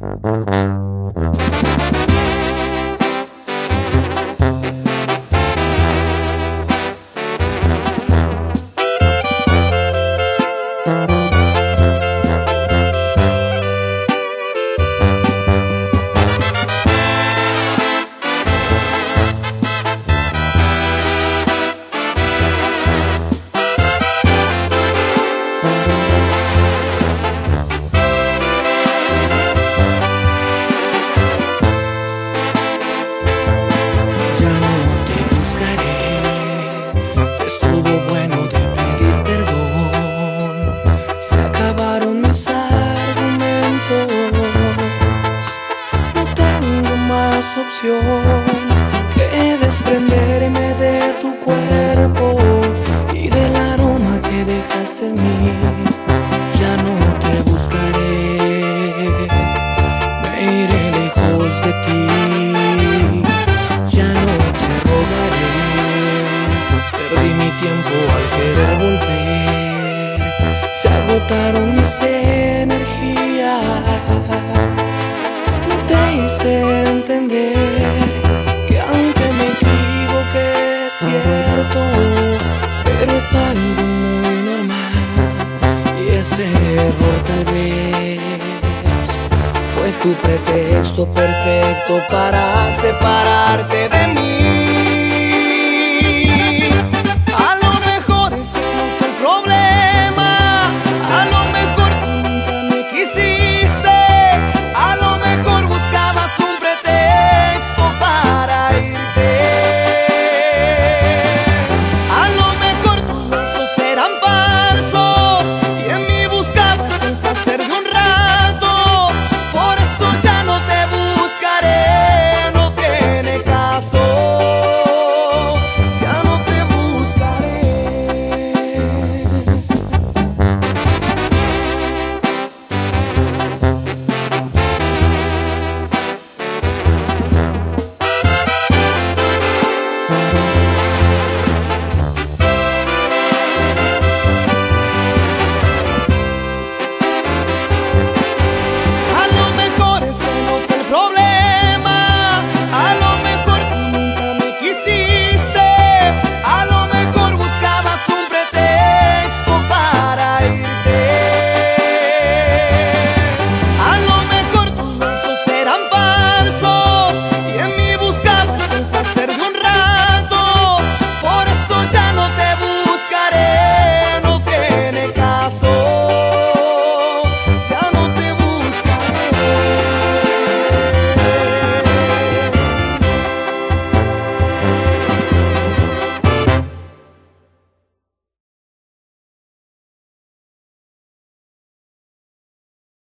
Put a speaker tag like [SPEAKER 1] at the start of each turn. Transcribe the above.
[SPEAKER 1] Mm-hmm. Que desprenderme de tu cuerpo y del aroma que dejaste en mí. Ya no te buscaré, me iré lejos de ti. Ya no te rogaré, perdí mi tiempo al querer volver. Se agotaron mis energías, tu pretexto perfecto para separarte de mí.